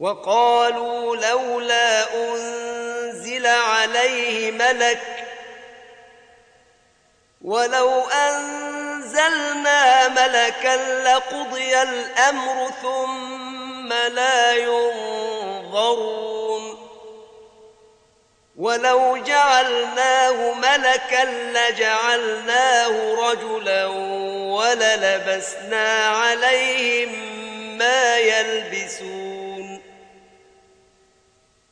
وقالوا لولا أنزل عليه ملك ولو أنزلنا ملكا لقضي الأمر ثم لا ينظرون ولو جعلناه ملكا لجعلناه رجلا وللبسنا عليهم ما يلبسون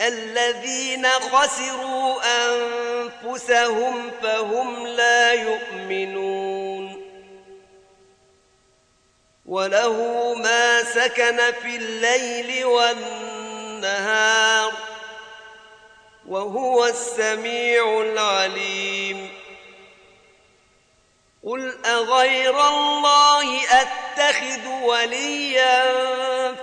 الذين خسروا أنفسهم فهم لا يؤمنون. وله ما سكن في الليل والنهار وهو السميع العليم. قل أغير الله أتخذ وليا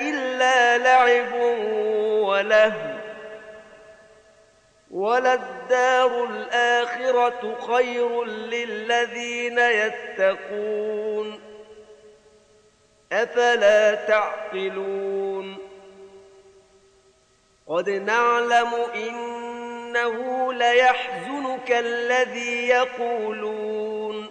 إلا لعب وله وللدار الآخرة خير للذين يتقون أفلا تعقلون قد نعلم إن إنه ليحزنك الذي يقولون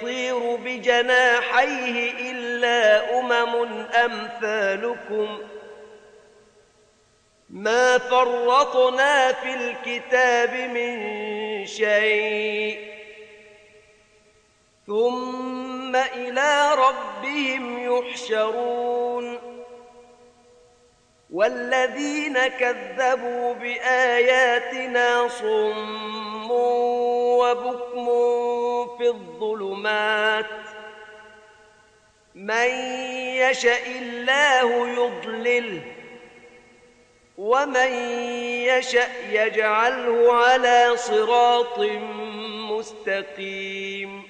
يطير بجناحيه إلا أمم أمثالكم ما فرطنا في الكتاب من شيء ثم إلى ربهم يحشرون والذين كذبوا بآياتنا صم وبكم في الظلمات. من يشاء الله يضلله ومن يشاء يجعله على صراط مستقيم.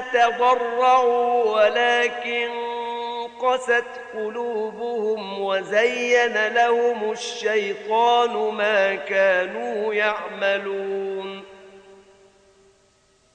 تضرعوا ولكن قست قلوبهم وزين لهم الشيطان ما كانوا يعملون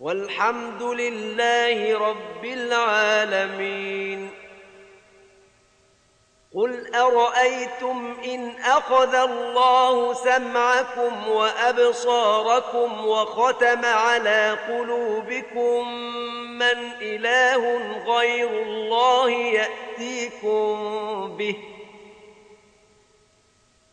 والحمد لله رب العالمين. قل أرأيتم إن أخذ الله سمعكم وأبصاركم وختم على قلوبكم من إله غير الله يأتيكم به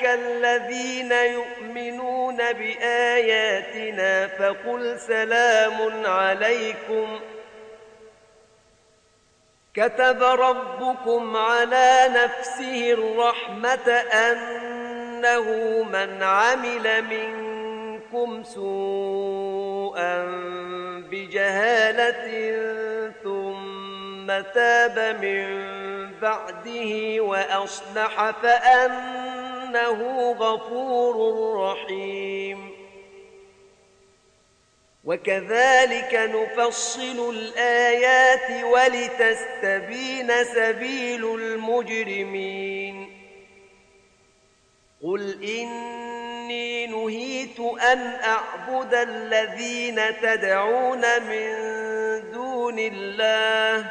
جاءك الذين يؤمنون بآياتنا فقل سلام عليكم ۖ. كتب ربكم على نفسه الرحمة أنه من عمل منكم سوءا بجهالة ثم تاب من بعده وأصلح فأنه غفور رحيم. وكذلك نفصل الآيات ولتستبين سبيل المجرمين. قل إني نهيت أن أعبد الذين تدعون من دون الله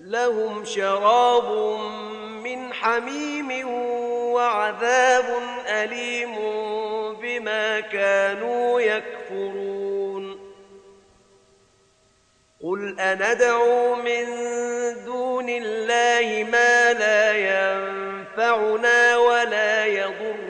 لهم شراب من حميم وعذاب أليم بما كانوا يكفرون. قل أندعو من دون الله ما لا ينفعنا ولا يضرنا.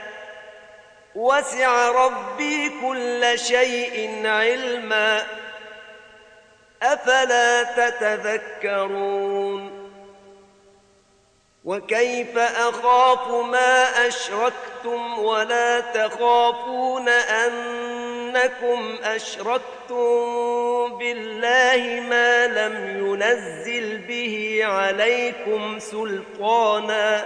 وسع ربي كل شيء علما. أفلا تتذكرون؟ وكيف أخاف ما أشركتم ولا تخافون أنكم أشركتم بالله ما لم ينزل به عليكم سلطانا؟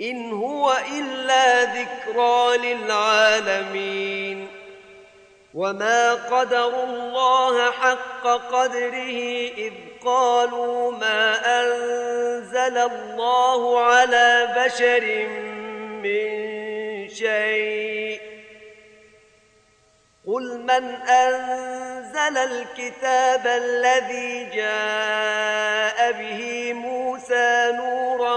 إن هو إلا ذكرى للعالمين. وما قدروا الله حق قدره إذ قالوا ما أنزل الله على بشر من شيء. قل من أنزل الكتاب الذي جاء به موسى نورا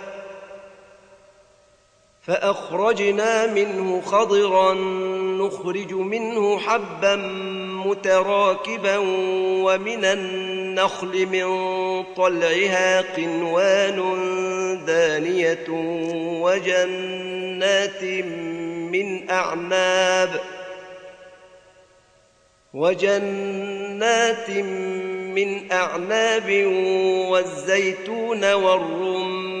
فأخرجنا منه خضرا نخرج منه حبا متراكبا ومن النخل من طلعها قنوان دانية وجنات من أعناب وجنات من أعناب والزيتون والرمان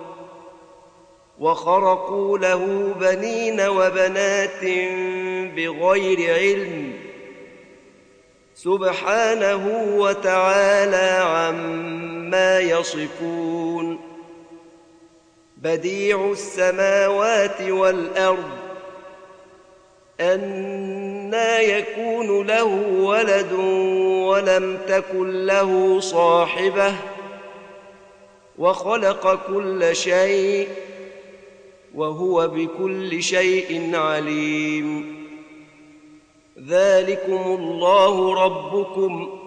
وخرقوا له بنين وبنات بغير علم. سبحانه وتعالى عما يصفون. بديع السماوات والأرض. أنا يكون له ولد ولم تكن له صاحبة. وخلق كل شيء وهو بكل شيء عليم. ذلكم الله ربكم.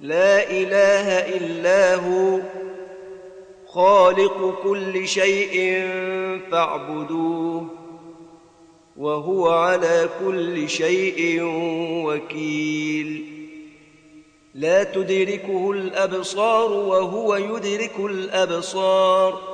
لا إله إلا هو. خالق كل شيء فاعبدوه. وهو على كل شيء وكيل. لا تدركه الأبصار وهو يدرك الأبصار.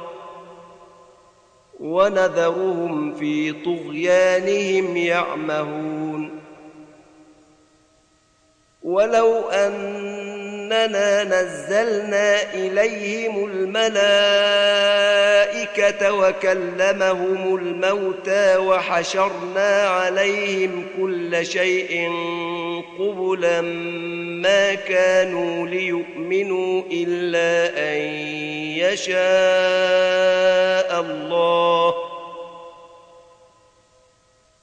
ونذرهم في طغيانهم يعمهون. ولو اننا نزلنا إليهم الملائكة وكلمهم الموتى وحشرنا عليهم كل شيء قبلا ما كانوا ليؤمنوا إلا أن يشاء الله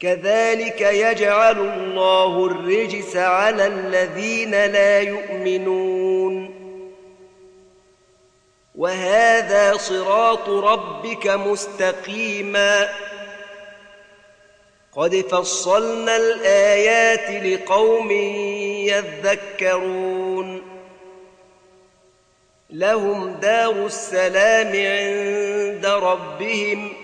كذلك يجعل الله الرجس على الذين لا يؤمنون. وهذا صراط ربك مستقيما. قد فصلنا الآيات لقوم يذكرون. لهم دار السلام عند ربهم.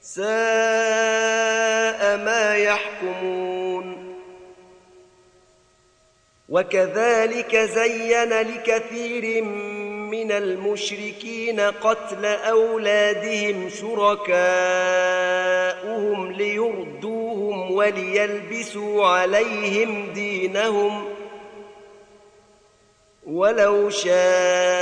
ساء ما يحكمون وكذلك زين لكثير من المشركين قتل أولادهم شركاؤهم ليردوهم وليلبسوا عليهم دينهم ولو شاء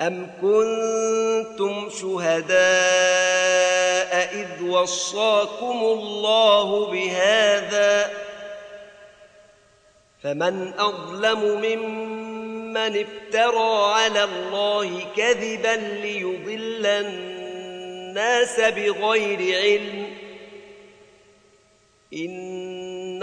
أم كنتم شهداء إذ وصاكم الله بهذا فمن أظلم ممن افترى على الله كذبا ليضل الناس بغير علم إن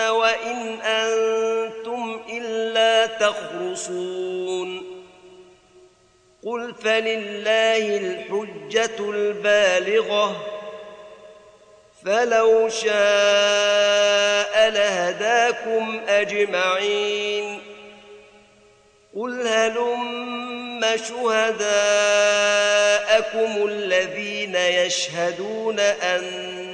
وإن أنتم إلا تخرصون. قل فلله الحجة البالغة فلو شاء لهداكم أجمعين. قل هلم شهداءكم الذين يشهدون أن